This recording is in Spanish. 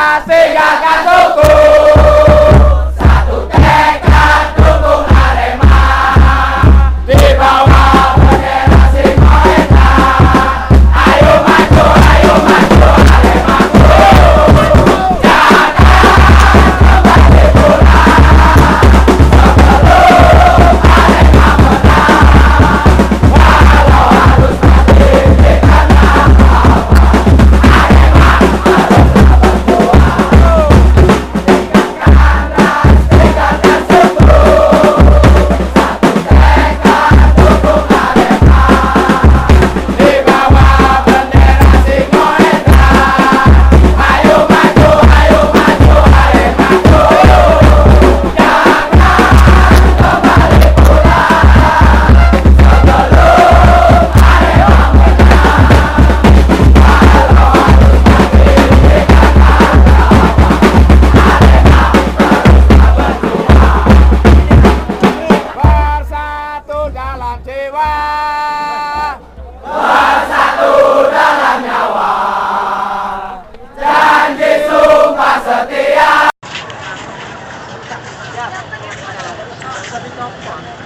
Pega, pega, toco. golf course.